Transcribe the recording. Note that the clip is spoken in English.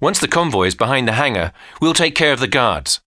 Once the convoy is behind the hangar, we'll take care of the guards.